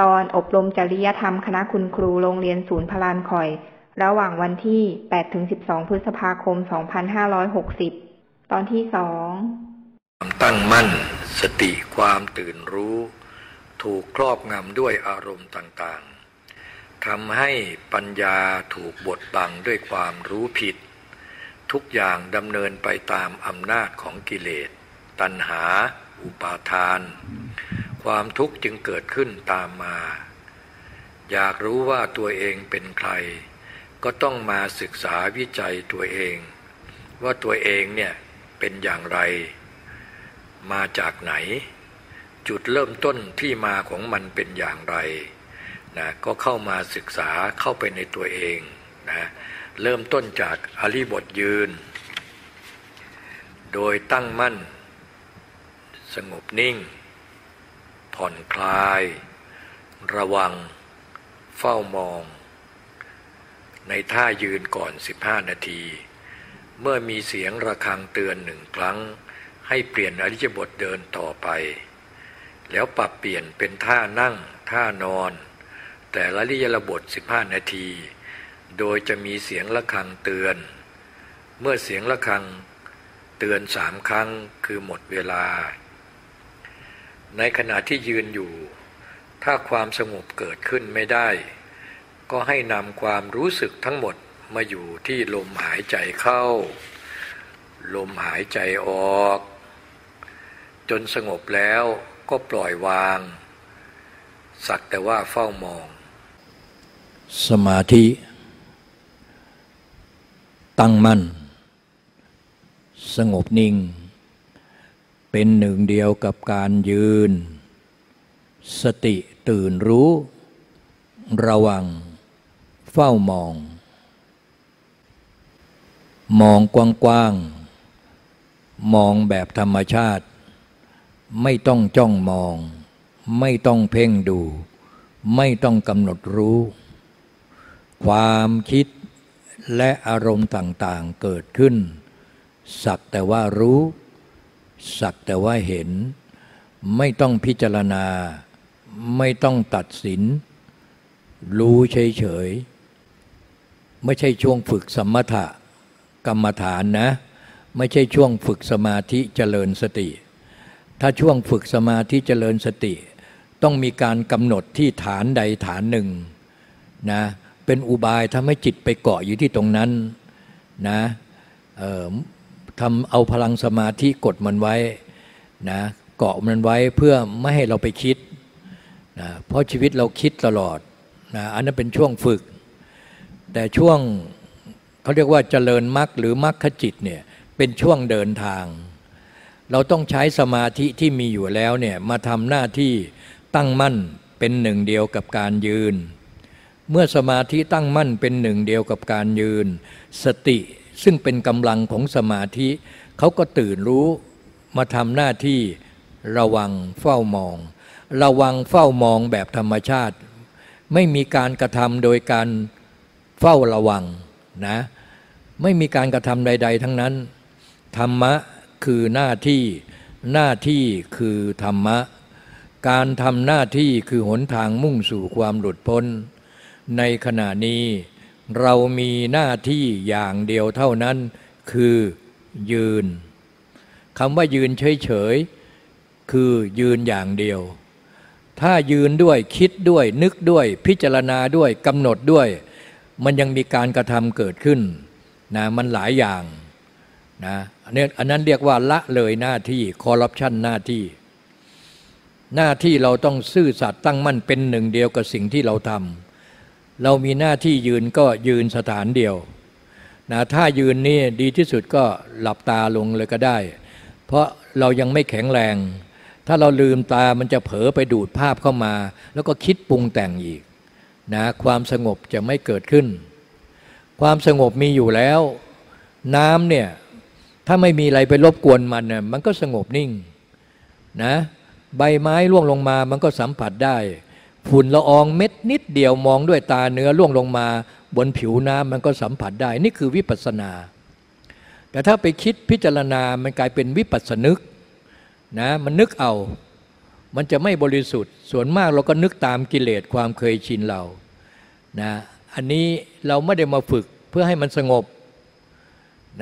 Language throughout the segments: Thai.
ตอนอบรมจริยธรรมคณะคุณครูโรงเรียนศูนย์พลานคอย ระหว่างวันที่8-12 พฤษภาคม 2560 ตอนที่สองความตั้งมั่น สติความตื่นรู้ ถูกครอบงำด้วยอารมณ์ต่างๆทำให้ปัญญาถูกบดบังด้วยความรู้ผิด ทุกอย่างดำเนินไปตามอำนาจของกิเลส ตัณหา อุปาทาน ความทุกข์จึงเกิดขึ้นตามมา อยากรู้ว่าตัวเองเป็นใคร ก็ต้องมาศึกษาวิจัยตัวเอง ว่าตัวเองเนี่ยเป็นอย่างไร มาจากไหน จุดเริ่มต้นที่มาของมันเป็นอย่างไรนะก็เข้ามาศึกษาเข้าไปในตัวเองนะเริ่มต้นจากอริบทยืน โดยตั้งมั่น สงบนิ่ง ผ่อนคลาย ระวัง เฝ้ามอง ในท่ายืนก่อน 15 นาที เมื่อมีเสียงระฆังเตือนหนึ่งครั้ง ให้เปลี่ยนอริยบทเดินต่อไป แล้วปรับเปลี่ยนเป็นท่านั่ง ท่านอน แต่ละริยบท 15 นาที โดยจะมีเสียงระฆังเตือน เมื่อเสียงระฆังเตือนสามครั้งคือหมดเวลา ในขณะที่ยืนอยู่ ถ้าความสงบเกิดขึ้นไม่ได้ ก็ให้นำความรู้สึกทั้งหมดมาอยู่ที่ลมหายใจเข้า ลมหายใจออก จนสงบแล้วก็ปล่อยวาง สักแต่ว่าเฝ้ามอง สมาธิ ตั้งมั่น สงบนิ่ง เป็นหนึ่งเดียวกับการยืน สติตื่นรู้ ระวัง เฝ้ามอง มองกว้างๆมองแบบธรรมชาติ ไม่ต้องจ้องมอง ไม่ต้องเพ่งดู ไม่ต้องกำหนดรู้ ความคิดและอารมณ์ต่างๆเกิดขึ้น สักแต่ว่ารู้ สักแต่ว่าเห็น ไม่ต้องพิจารณา ไม่ต้องตัดสิน รู้เฉยๆ ไม่ใช่ช่วงฝึกสมถะกรรมฐานนะ ไม่ใช่ช่วงฝึกสมาธิเจริญสติ ถ้าช่วงฝึกสมาธิเจริญสติ ต้องมีการกำหนดที่ฐานใดฐานหนึ่งนะเป็นอุบายทำให้จิตไปเกาะอยู่ที่ตรงนั้นนะ ทำเอาพลังสมาธิกดมันไว้นะเกาะมันไว้เพื่อไม่ให้เราไปคิดนะเพราะชีวิตเราคิดตลอดนะอันนั้นเป็นช่วงฝึก แต่ช่วงเขาเรียกว่าเจริญมรรคหรือมรรคจิตเนี่ยเป็นช่วงเดินทาง เราต้องใช้สมาธิที่มีอยู่แล้วเนี่ยมาทำหน้าที่ตั้งมั่นเป็นหนึ่งเดียวกับการยืน เมื่อสมาธิตั้งมั่นเป็นหนึ่งเดียวกับการยืน สติ ซึ่งเป็นกำลังของสมาธิ เขาก็ตื่นรู้มาทำหน้าที่ระวังเฝ้ามอง ระวังเฝ้ามองแบบธรรมชาติ ไม่มีการกระทำโดยการเฝ้าระวังนะไม่มีการกระทำใด ๆ ทั้งนั้น ธรรมะคือหน้าที่หน้าที่คือธรรมะ การทำหน้าที่คือหนทางมุ่งสู่ความหลุดพ้น ในขณะนี้ เรามีหน้าที่อย่างเดียวเท่านั้นคือยืนคำว่ายืนเฉยๆคือยืนอย่างเดียว ถ้ายืนด้วยคิดด้วยนึกด้วยพิจารณาด้วยกำหนดด้วย มันยังมีการกระทำเกิดขึ้นนะมันหลายอย่างนะอันนี้อันนั้นเรียกว่าละเลยหน้าที่คอร์รัปชันหน้าที่ หน้าที่เราต้องซื่อสัตย์ตั้งมั่นเป็นหนึ่งเดียวกับสิ่งที่เราทำ เรามีหน้าที่ยืนก็ยืนสถานเดียวนะถ้ายืนนี่ดีที่สุดก็หลับตาลงเลยก็ได้ เพราะเรายังไม่แข็งแรง ถ้าเราลืมตามันจะเผลอไปดูดภาพเข้ามา แล้วก็คิดปรุงแต่งอีกนะความสงบจะไม่เกิดขึ้น ความสงบมีอยู่แล้ว น้ำเนี่ยถ้าไม่มีอะไรไปรบกวนมันเนี่ยมันก็สงบนิ่งนะใบไม้ร่วงลงมามันก็สัมผัสได้ ฝุ่นละอองเม็ดนิดเดียวมองด้วยตาเนื้อร่วงลงมาบนผิวน้ำมันก็สัมผัสได้ นี่คือวิปัสสนา แต่ถ้าไปคิดพิจารณามันกลายเป็นวิปัสสนึกนะมันนึกเอา มันจะไม่บริสุทธิ์ ส่วนมากเราก็นึกตามกิเลสความเคยชินเรานะอันนี้เราไม่ได้มาฝึกเพื่อให้มันสงบ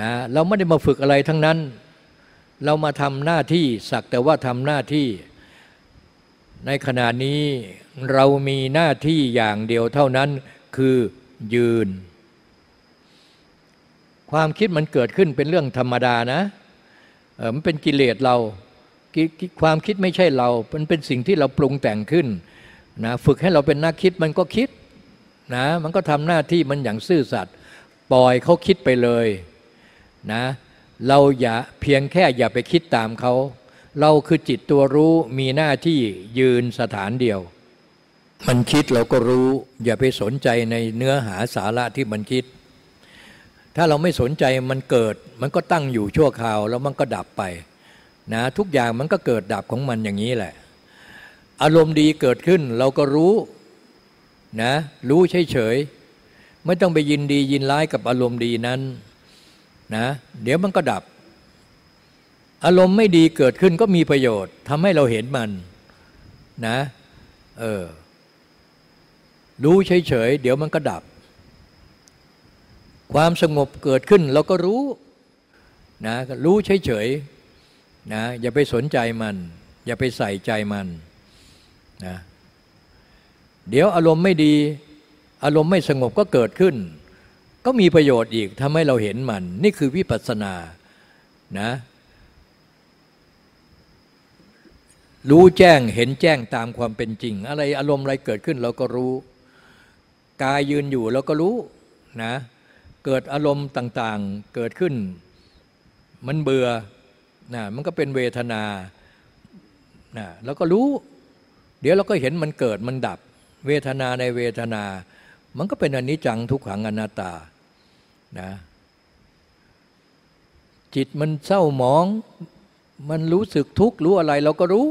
นะเราไม่ได้มาฝึกอะไรทั้งนั้น เรามาทำหน้าที่สักแต่ว่าทำหน้าที่ ในขณะนี้เรามีหน้าที่อย่างเดียวเท่านั้นคือยืน ความคิดมันเกิดขึ้นเป็นเรื่องธรรมดานะเออมันเป็นกิเลสเราความคิดไม่ใช่เรา มันเป็นสิ่งที่เราปรุงแต่งขึ้นนะฝึกให้เราเป็นนักคิดมันก็คิดนะมันก็ทำหน้าที่มันอย่างซื่อสัตย์ปล่อยเขาคิดไปเลยนะเราอย่าเพียงแค่อย่าไปคิดตามเขา เราคือจิตตัวรู้มีหน้าที่ยืนสถานเดียว มันคิดเราก็รู้ อย่าไปสนใจในเนื้อหาสาระที่มันคิด ถ้าเราไม่สนใจมันเกิด มันก็ตั้งอยู่ชั่วคราวแล้วมันก็ดับไปนะทุกอย่างมันก็เกิดดับของมันอย่างนี้แหละ อารมณ์ดีเกิดขึ้นเราก็รู้นะรู้เฉยๆไม่ต้องไปยินดียินร้ายกับอารมณ์ดีนั้นนะเดี๋ยวมันก็ดับ อารมณ์ไม่ดีเกิดขึ้นก็มีประโยชน์ทำให้เราเห็นมันนะเออรู้เฉยๆเดี๋ยวมันก็ดับ ความสงบเกิดขึ้นเราก็รู้นะรู้เฉยๆนะอย่าไปสนใจมัน อย่าไปใส่ใจมันนะเดี๋ยวอารมณ์ไม่ดี อารมณ์ไม่สงบก็เกิดขึ้น ก็มีประโยชน์อีกทำให้เราเห็นมัน นี่คือวิปัสสนานะ รู้แจ้งเห็นแจ้งตามความเป็นจริง อะไรอารมณ์อะไรเกิดขึ้นเราก็รู้กายยืนอยู่เราก็รู้นะเกิดอารมณ์ต่างๆเกิดขึ้น มันเบื่อนะมันก็เป็นเวทนานะแล้วก็รู้ เดี๋ยวเราก็เห็นมันเกิดมันดับ เวทนาในเวทนา มันก็เป็นอนิจจังทุกขังอนัตตานะจิตมันเศร้าหมอง มันรู้สึกทุกข์รู้อะไรเราก็รู้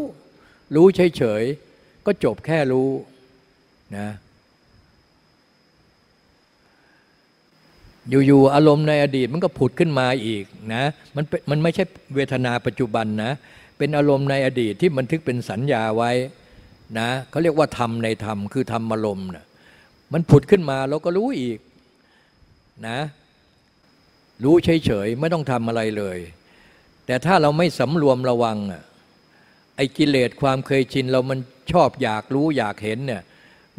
รู้เฉยๆ ก็จบแค่รู้นะอยู่ๆอารมณ์ในอดีตมันก็ผุดขึ้นมาอีกนะมันมันไม่ใช่เวทนาปัจจุบันนะ เป็นอารมณ์ในอดีตที่บันทึกเป็นสัญญาไว้นะเขาเรียกว่าธรรมในธรรมคือธรรมอารมณ์นะมันผุดขึ้นมาเราก็รู้อีกนะรู้เฉยๆ ไม่ต้องทำอะไรเลย แต่ถ้าเราไม่สำรวมระวังอะ ไอ้กิเลสความเคยชิน เรามันชอบอยากรู้อยากเห็นเนี่ย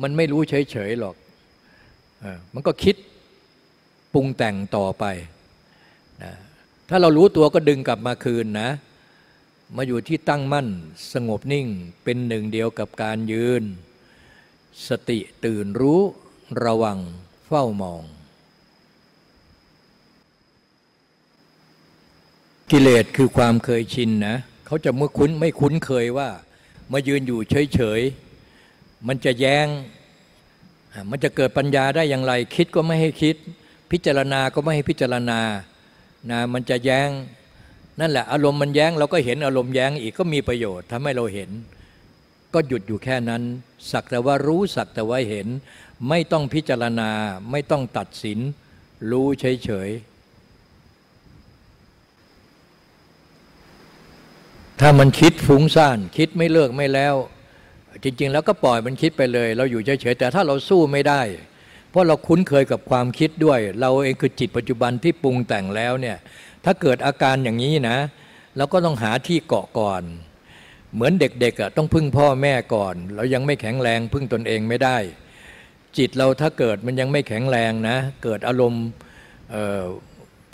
มันไม่รู้เฉยๆหรอกมันก็คิดปรุงแต่งต่อไปนะถ้าเรารู้ตัวก็ดึงกลับมาคืนนะ มาอยู่ที่ตั้งมั่นสงบนิ่งเป็นหนึ่งเดียวกับการยืน สติตื่นรู้ระวังเฝ้ามอง กิเลสคือความเคยชินนะ เขาจะไม่คุ้นไม่คุ้นเคยว่า มายืนอยู่เฉยๆมันจะแยง้ง มันจะเกิดปัญญาได้อย่างไร คิดก็ไม่ให้คิด พิจารณาก็ไม่ให้พิจารณานะมันจะแย้งนั่นแหละ อารมณ์มันแย้งเราก็เห็นอารมณ์แย้งอีกก็มีประโยชน์ทำให้เราเห็น ก็หยุดอยู่แค่นั้น สักแต่ว่ารู้สักแต่ว่าเห็น ไม่ต้องพิจารณาไม่ต้องตัดสิน รู้เฉยๆ ถ้ามันคิดฟุ้งซ่านคิดไม่เลิกไม่แล้ว จริง ๆ แล้วก็ปล่อยมันคิดไปเลย เราอยู่เฉยๆแต่ถ้าเราสู้ไม่ได้ เพราะเราคุ้นเคยกับความคิดด้วย เราเองคือจิตปัจจุบันที่ปรุงแต่งแล้วเนี่ยถ้าเกิดอาการอย่างนี้นะเราก็ต้องหาที่เกาะก่อน เหมือนเด็กๆต้องพึ่งพ่อแม่ก่อน เรายังไม่แข็งแรงพึ่งตนเองไม่ได้ จิตเราถ้าเกิดมันยังไม่แข็งแรงนะ เกิดอารมณ์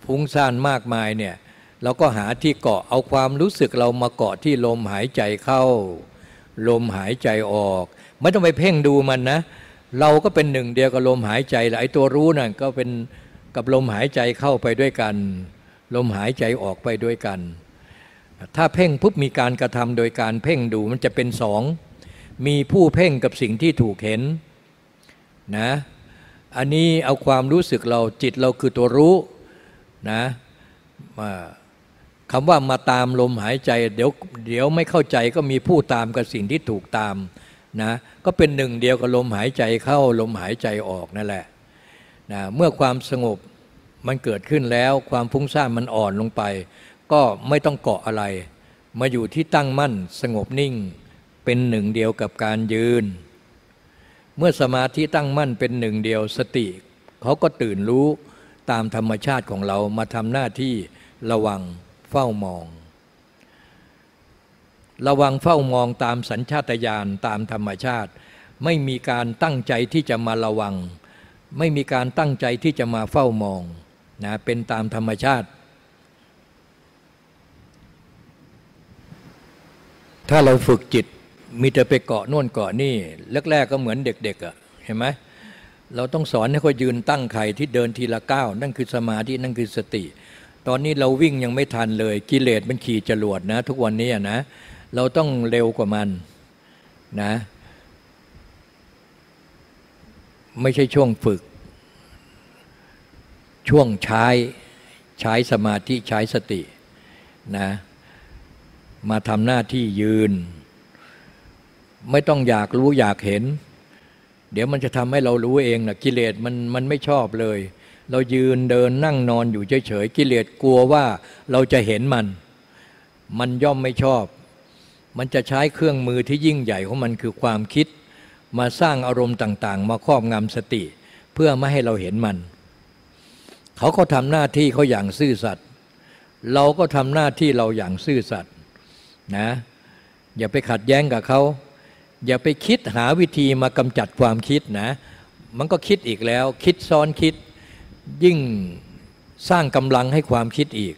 ฟุ้งซ่านมากมายเนี่ย เราก็หาที่เกาะเอาความรู้สึกเรามาเกาะที่ลมหายใจเข้า ลมหายใจออก ไม่ต้องไปเพ่งดูมันนะ เราก็เป็นหนึ่งเดียวกับลมหายใจแหละไอ้ตัวรู้นั่นก็เป็นกับลมหายใจเข้าไปด้วยกัน ลมหายใจออกไปด้วยกัน ถ้าเพ่งปุ๊บมีการกระทำโดยการเพ่งดูมันจะเป็นสองมีผู้เพ่งกับสิ่งที่ถูกเห็นนะอันนี้เอาความรู้สึกเราจิตเราคือตัวรู้นะมา คำว่ามาตามลมหายใจ เดี๋ยวเดี๋ยวไม่เข้าใจก็มีผู้ตามกับสิ่งที่ถูกตามนะก็เป็นหนึ่งเดียวกับลมหายใจเข้าลมหายใจออกนั่นแหละนะเมื่อความสงบมันเกิดขึ้นแล้วความฟุ้งซ่านมันอ่อนลงไป ก็ไม่ต้องเกาะอะไร มาอยู่ที่ตั้งมั่นสงบนิ่ง เป็นหนึ่งเดียวกับการยืน เมื่อสมาธิตั้งมั่นเป็นหนึ่งเดียวสติเขาก็ตื่นรู้ตามธรรมชาติของเรามาทำหน้าที่ระวัง เฝ้ามอง ระวังเฝ้ามองตามสัญชาตญาณตามธรรมชาติ ไม่มีการตั้งใจที่จะมาระวัง ไม่มีการตั้งใจที่จะมาเฝ้ามองนะเป็นตามธรรมชาติ ถ้าเราฝึกจิตมีแต่ไปเกาะน่นเกาะนี่แรกๆก็เหมือนเด็กๆอะ่ะเห็นไหมเราต้องสอนให้เขายืนตั้งไข่ที่เดินทีละก้าวนั่นคือสมาธินั่นคือสติ ตอนนี้เราวิ่งยังไม่ทันเลย กิเลสมันขี่จรวดนะ ทุกวันนี้นะ เราต้องเร็วกว่ามันนะ ไม่ใช่ช่วงฝึก ช่วงใช้ใช้สมาธิใช้สตินะมาทำหน้าที่ยืน ไม่ต้องอยากรู้อยากเห็น เดี๋ยวมันจะทำให้เรารู้เองนะกิเลสมันมันไม่ชอบเลย เรายืนเดินนั่งนอนอยู่เฉยๆกิเลสกลัวว่าเราจะเห็นมัน มันย่อมไม่ชอบ มันจะใช้เครื่องมือที่ยิ่งใหญ่ของมันคือความคิด มาสร้างอารมณ์ต่างๆ มาครอบงำสติ เพื่อไม่ให้เราเห็นมัน เขาก็ทำหน้าที่เขาอย่างซื่อสัตย์เราก็ทำหน้าที่เราอย่างซื่อสัตย์นะอย่าไปขัดแย้งกับเขา อย่าไปคิดหาวิธีมากำจัดความคิดนะ มันก็คิดอีกแล้ว คิดซ้อนคิด ยิ่งสร้างกำลังให้ความคิดอีก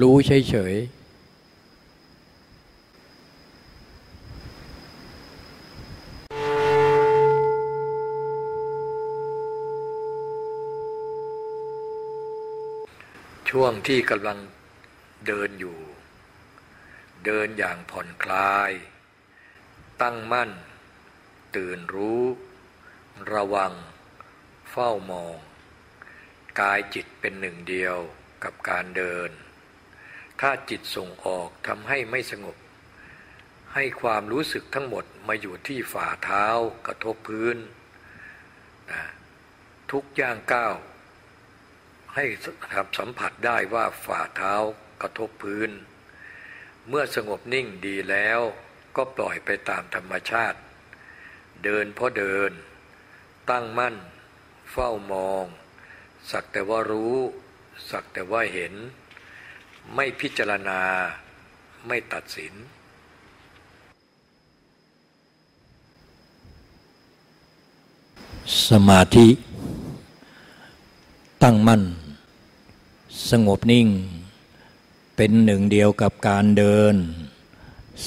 รู้เฉยๆ ช่วงที่กำลังเดินอยู่ เดินอย่างผ่อนคลาย ตั้งมั่น ตื่นรู้ ระวัง เฝ้ามอง กายจิตเป็นหนึ่งเดียวกับการเดิน ถ้าจิตส่งออกทำให้ไม่สงบ ให้ความรู้สึกทั้งหมดมาอยู่ที่ฝ่าเท้ากระทบพื้นนะทุกย่างก้าวให้สัมผัสได้ว่าฝ่าเท้ากระทบพื้น เมื่อสงบนิ่งดีแล้วก็ปล่อยไปตามธรรมชาติ เดินเพราะเดิน ตั้งมั่น เฝ้ามอง สักแต่ว่ารู้ สักแต่ว่าเห็น ไม่พิจารณา ไม่ตัดสิน สมาธิ ตั้งมั่น สงบนิ่ง เป็นหนึ่งเดียวกับการเดิน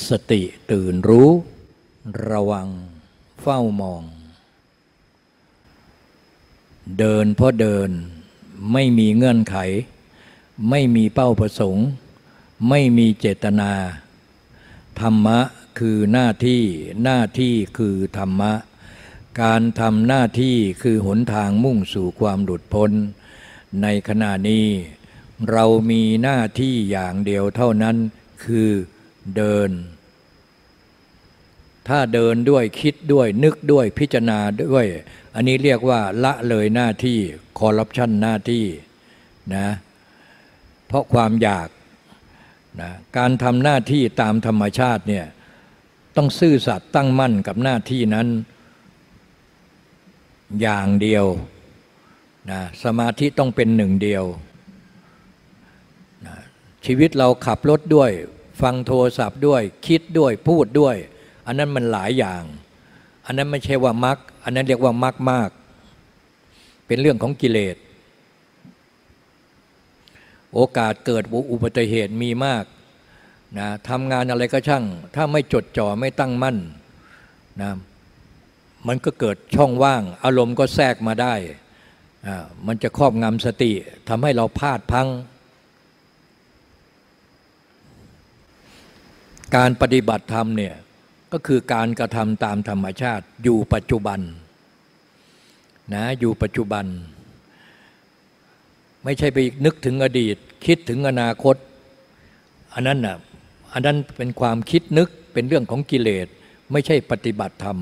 สติตื่นรู้ ระวัง เฝ้ามอง เดินเพราะเดินไม่มีเงื่อนไข ไม่มีเป้าประสงค์ ไม่มีเจตนา ธรรมะคือหน้าที่หน้าที่คือธรรมะ การทำหน้าที่คือหนทางมุ่งสู่ความหลุดพ้น ในขณะนี้เรามีหน้าที่อย่างเดียวเท่านั้นคือเดิน ถ้าเดินด้วยคิดด้วยนึกด้วยพิจารณาด้วย อันนี้เรียกว่าละเลยหน้าที่คอร์รัปชันหน้าที่นะเพราะความอยากนะการทำหน้าที่ตามธรรมชาติเนี่ยต้องซื่อสัตย์ตั้งมั่นกับหน้าที่นั้น อย่างเดียวนะสมาธิต้องเป็นหนึ่งเดียวชีวิตเราขับรถด้วย ฟังโทรศัพท์ด้วย คิดด้วยพูดด้วย อันนั้นมันหลายอย่าง อันนั้นไม่ใช่ว่ามักอันนั้นเรียกว่ามักมาก เป็นเรื่องของกิเลส โอกาสเกิดอุบัติเหตุมีมากนะทำงานอะไรก็ช่าง ถ้าไม่จดจ่อไม่ตั้งมั่นนะมันก็เกิดช่องว่าง อารมณ์ก็แทรกมาได้ มันจะครอบงำสติทำให้เราพลาดพัง การปฏิบัติธรรมเนี่ย ก็คือการกระทำตามธรรมชาติอยู่ปัจจุบันนะอยู่ปัจจุบัน ไม่ใช่ไปนึกถึงอดีต คิดถึงอนาคต อันนั้นน่ะอันนั้นเป็นความคิดนึกเป็นเรื่องของกิเลส ไม่ใช่ปฏิบัติธรรม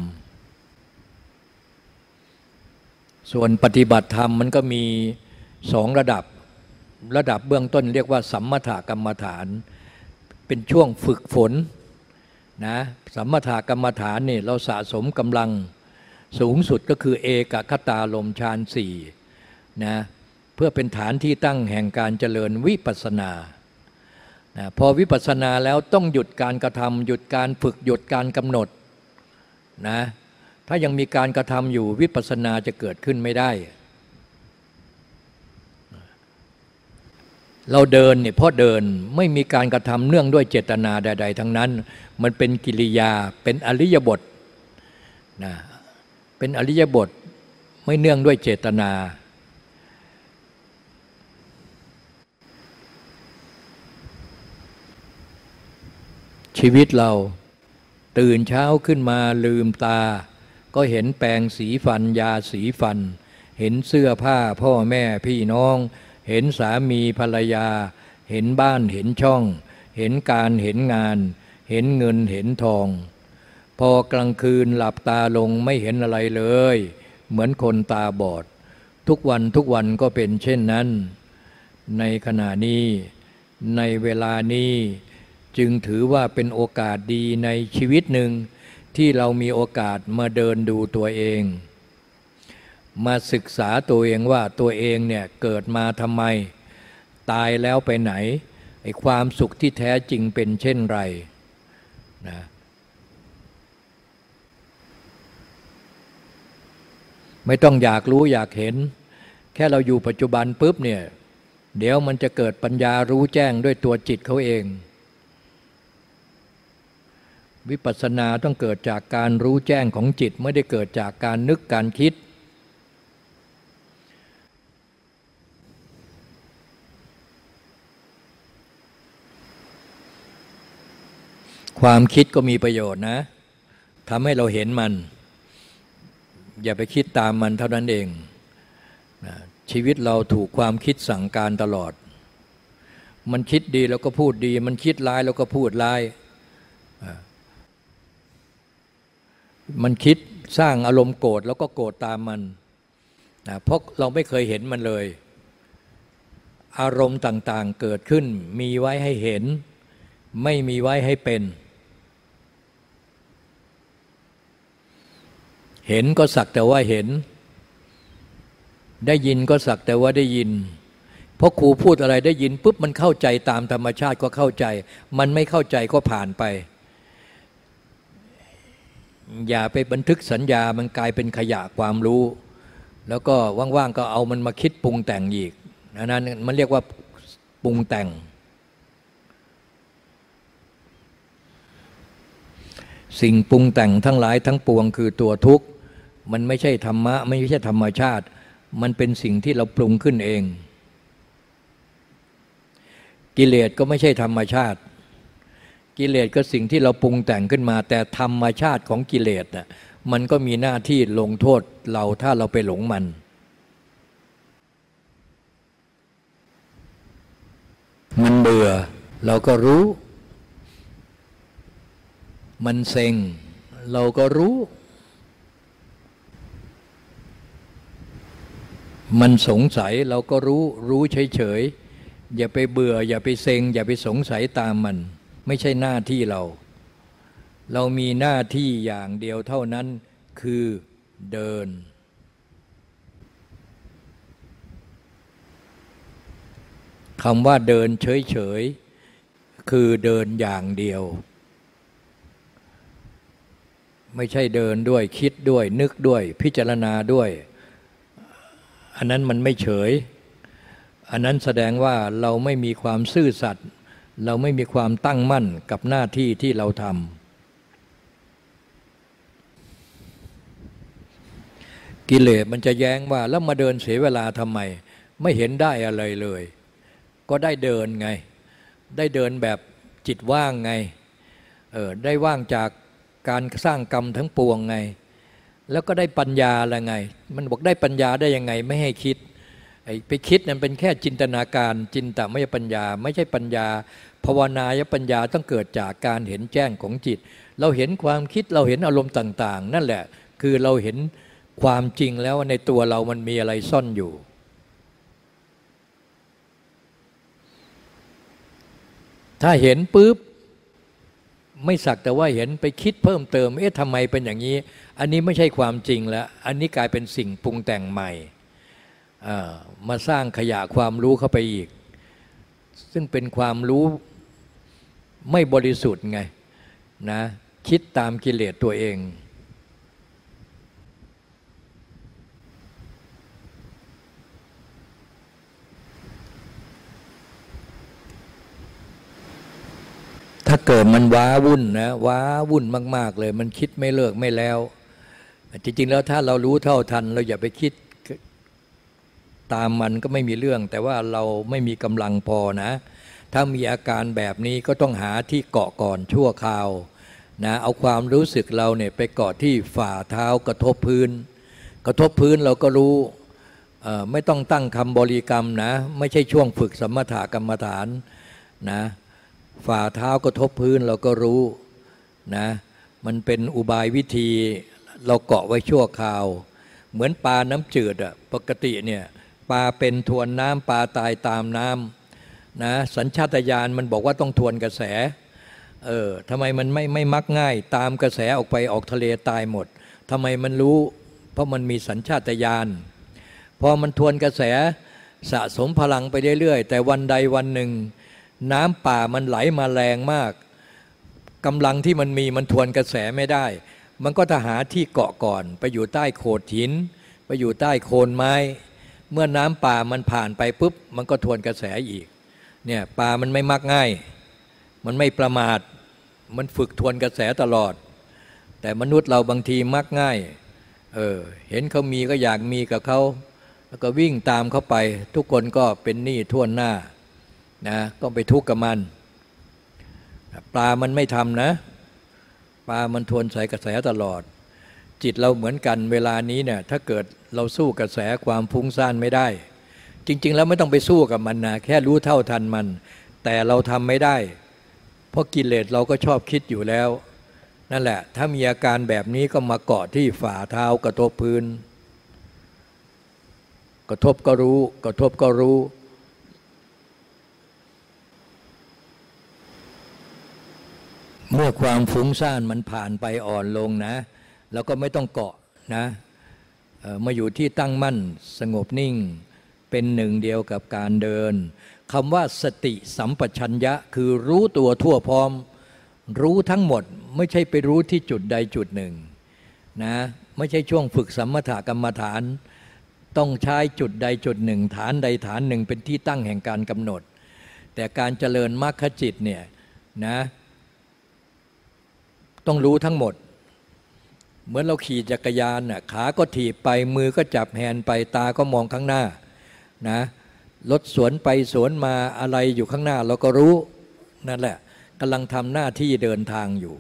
ส่วนปฏิบัติธรรมมันก็มีสองระดับระดับเบื้องต้นเรียกว่าสัมมาถกรรมฐาน เป็นช่วงฝึกฝน นะสัมมาทากรรมฐานนี่เราสะสมกำลังสูงสุดก็คือเอกคตาลมฌานสี่นะเพื่อเป็นฐานที่ตั้งแห่งการเจริญวิปัสนานะพอวิปัสนาแล้วต้องหยุดการกระทำหยุดการฝึกหยุดการกำหนดนะถ้ายังมีการกระทำอยู่วิปัสนาจะเกิดขึ้นไม่ได้ เราเดินเนี่ยเพราะเดินไม่มีการกระทำเนื่องด้วยเจตนาใด ๆ ทั้งนั้น มันเป็นกิริยาเป็นอริยบทนะเป็นอริยบทไม่เนื่องด้วยเจตนา ชีวิตเราตื่นเช้าขึ้นมาลืมตา ก็เห็นแปรงสีฟันยาสีฟัน เห็นเสื้อผ้าพ่อแม่พี่น้อง เห็นสามีภรรยา เห็นบ้านเห็นช่อง เห็นการเห็นงาน เห็นเงินเห็นทอง พอกลางคืนหลับตาลงไม่เห็นอะไรเลย เหมือนคนตาบอด ทุกวันทุกวันก็เป็นเช่นนั้น ในขณะนี้ในเวลานี้จึงถือว่าเป็นโอกาสดีในชีวิตหนึ่งที่เรามีโอกาสมาเดินดูตัวเอง มาศึกษาตัวเองว่าตัวเองเนี่ยเกิดมาทำไม ตายแล้วไปไหนไอ้ความสุขที่แท้จริงเป็นเช่นไรนะไม่ต้องอยากรู้อยากเห็น แค่เราอยู่ปัจจุบันปุ๊บเนี่ยเดี๋ยวมันจะเกิดปัญญารู้แจ้งด้วยตัวจิตเขาเอง วิปัสสนาต้องเกิดจากการรู้แจ้งของจิต ไม่ได้เกิดจากการนึกการคิด ความคิดก็มีประโยชน์นะทำให้เราเห็นมัน อย่าไปคิดตามมันเท่านั้นเองนะชีวิตเราถูกความคิดสั่งการตลอด มันคิดดีแล้วก็พูดดี มันคิดร้ายแล้วก็พูดร้าย มันคิดสร้างอารมณ์โกรธแล้วก็โกรธตามมันนะเพราะเราไม่เคยเห็นมันเลย อารมณ์ต่างๆเกิดขึ้น มีไว้ให้เห็น ไม่มีไว้ให้เป็น เห็นก็สักแต่ว่าเห็น ได้ยินก็สักแต่ว่าได้ยินเพราะครูพูดอะไรได้ยินปุ๊บมันเข้าใจตามธรรมชาติก็เข้าใจ มันไม่เข้าใจก็ผ่านไป อย่าไปบันทึกสัญญามันกลายเป็นขยะความรู้ แล้วก็ว่างๆก็เอามันมาคิดปรุงแต่งอีกนั้นมันเรียกว่าปรุงแต่ง สิ่งปรุงแต่งทั้งหลายทั้งปวงคือตัวทุกข์ มันไม่ใช่ธรรมะ ไม่ใช่ธรรมชาติ มันเป็นสิ่งที่เราปรุงขึ้นเอง กิเลสก็ไม่ใช่ธรรมชาติ กิเลสก็สิ่งที่เราปรุงแต่งขึ้นมา แต่ธรรมชาติของกิเลสน่ะมันก็มีหน้าที่ลงโทษเราถ้าเราไปหลงมัน มันเบื่อเราก็รู้ มันเซ็ง เราก็รู้ มันสงสัยเราก็รู้รู้เฉยๆ อย่าไปเบื่อ อย่าไปเซ็ง อย่าไปสงสัยตามมัน ไม่ใช่หน้าที่เรา เรามีหน้าที่อย่างเดียวเท่านั้นคือเดิน คำว่าเดินเฉยๆ คือเดินอย่างเดียว ไม่ใช่เดินด้วยคิดด้วย นึกด้วยพิจารณาด้วย อันนั้นมันไม่เฉย อันนั้นแสดงว่าเราไม่มีความซื่อสัตย์เราไม่มีความตั้งมั่นกับหน้าที่ที่เราทำกิเลสมันจะแย้งว่าแล้วมาเดินเสียเวลาทำไม ไม่เห็นได้อะไรเลย ก็ได้เดินไง ได้เดินแบบจิตว่างไงเออได้ว่างจาก การสร้างกรรมทั้งปวงไง แล้วก็ได้ปัญญาอะไรไง มันบอกได้ปัญญาได้ยังไงไม่ให้คิดไอ้ไปคิดนั้นเป็นแค่จินตนาการจินตไม่ใช่ปัญญา ไม่ใช่ปัญญา ภาวนายปัญญาต้องเกิดจากการเห็นแจ้งของจิต เราเห็นความคิดเราเห็นอารมณ์ต่าง ๆ นั่นแหละ คือเราเห็นความจริงแล้วในตัวเรามันมีอะไรซ่อนอยู่ ถ้าเห็นปุ๊บ ไม่สักแต่ว่าเห็นไปคิดเพิ่มเติม เอ๊ะทำไมเป็นอย่างนี้ อันนี้ไม่ใช่ความจริงแล้ว อันนี้กลายเป็นสิ่งปรุงแต่งใหม่ มาสร้างขยะความรู้เข้าไปอีก ซึ่งเป็นความรู้ไม่บริสุทธิ์ไงนะคิดตามกิเลสตัวเอง ถ้าเกิดมันว้าวุ่นนะว้าวุ่นมาก ๆ เลย มันคิดไม่เลิกไม่แล้ว จริง ๆ แล้วถ้าเรารู้เท่าทัน เราอย่าไปคิดตามมันก็ไม่มีเรื่อง แต่ว่าเราไม่มีกำลังพอนะ ถ้ามีอาการแบบนี้ก็ต้องหาที่เกาะก่อนชั่วคราวนะเอาความรู้สึกเราเนี่ยไปเกาะที่ฝ่าเท้ากระทบพื้น กระทบพื้นเราก็รู้ไม่ต้องตั้งคำบริกรรมนะ ไม่ใช่ช่วงฝึกสมถกรรมฐานนะ ฝ่าเท้ากระทบพื้นเราก็รู้นะมันเป็นอุบายวิธีเราเกาะไว้ชั่วคราว เหมือนปลาน้ำจืดอะปกติเนี่ยปลาเป็นทวนน้ำปลาตายตามน้ำนะสัญชาตญาณมันบอกว่าต้องทวนกระแสเออทำไมมันไม่ไม่มักง่าย ตามกระแสออกไปออกทะเลตายหมดทำไมมันรู้ เพราะมันมีสัญชาตญาณพอมันทวนกระแสสะสมพลังไปเรื่อยๆ แต่วันใดวันหนึ่ง น้ำป่ามันไหลมาแรงมากกำลังที่มันมีมันทวนกระแสไม่ได้ มันก็จะหาที่เกาะก่อน ไปอยู่ใต้โขดหิน ไปอยู่ใต้โคนไม้ เมื่อน้ำป่ามันผ่านไปปุ๊บ มันก็ทวนกระแสอีกเนี่ยป่ามันไม่มักง่าย มันไม่ประมาท มันฝึกทวนกระแสตลอด แต่มนุษย์เราบางทีมักง่ายเออเห็นเขามีก็อยากมีกับเขาแล้วก็วิ่งตามเขาไป ทุกคนก็เป็นหนี้ท่วนหน้า นะก็ไปทุกข์กับมัน ปลามันไม่ทำนะ ปลามันทวนใส่กระแสตลอด จิตเราเหมือนกันเวลานี้เนี่ยถ้าเกิดเราสู้กระแสความฟุ้งซ่านไม่ได้ จริง ๆ แล้วไม่ต้องไปสู้กับมันนะแค่รู้เท่าทันมัน แต่เราทำไม่ได้ เพราะกิเลสเราก็ชอบคิดอยู่แล้ว นั่นแหละ ถ้ามีอาการแบบนี้ก็มาเกาะที่ฝ่าเท้ากระทบพื้น กระทบก็รู้ กระทบก็รู้ มื่อความฟุ้งซ่านมันผ่านไปอ่อนลงนะ แล้วก็ไม่ต้องเกาะนะมาอยู่ที่ตั้งมั่นสงบนิ่ง เป็นหนึ่งเดียวกับการเดินคำว่าสติสัมปชัญญะคือรู้ตัวทั่วพร้อม รู้ทั้งหมดไม่ใช่ไปรู้ที่จุดใดจุดหนึ่งนะไม่ใช่ช่วงฝึกสัมมถกรรมฐาน ต้องใช้จุดใดจุดหนึ่ง ฐานใดฐานหนึ่งเป็นที่ตั้งแห่งการกำหนด แต่การเจริญมรรคจิตเนี่ยนะ ต้องรู้ทั้งหมด เหมือนเราขี่จักรยานน่ะขาก็ถีบไปมือก็จับแฮนไปตาก็มองข้างหน้านะรถสวนไปสวนมาอะไรอยู่ข้างหน้าเราก็รู้นั่นแหละกำลังทำหน้าที่เดินทางอยู่